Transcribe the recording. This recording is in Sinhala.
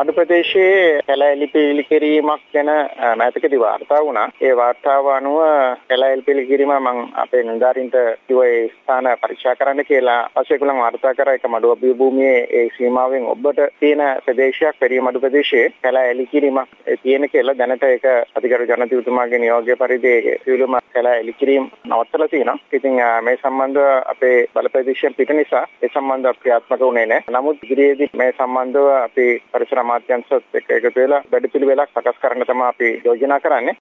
මඩු ප්‍රදේශයේ කැලෑලි පිළිලි කිරීමක් ගැන මෑතකදී වාර්තා වුණා. ඒ වාර්තාව අනුව කැලෑලි පිළිලි කිරීම මම අපේ නිලධාරීන්ට කිව්වා ඒ ස්ථාන පරීක්ෂා කරන්න කියලා. පස්සේ ඒගොල්ලන් වාර්තා කරා ඒක මඩු අභිය භූමියේ ඒ සීමාවෙන් ඔබට තියෙන ප්‍රදේශයක් පෙරිය මඩු ප්‍රදේශයේ කැලෑලි කිරීමක් තියෙන කියලා දැනට ඒක අධිකරු ජනතිතුමාගේ නියෝගය පරිදි සියලුම කැලෑලි කිරීම නවත්තලා තියෙනවා. ඉතින් මේ සම්බන්ධව අපේ බලපෑදේශයෙන් පිට නිසා ඒ සම්බන්ධව ක්‍රියාත්මක වුණේ නැහැ. නමුත් ඉදිරියේදී මේ සම්බන්ධව අපි පරිසර අමාත්‍යාංශත් එක්ක එකතු වෙලා වැඩපිළිවෙලක් සකස් කරන්න තමයි අපි යෝජනා කරන්නේ.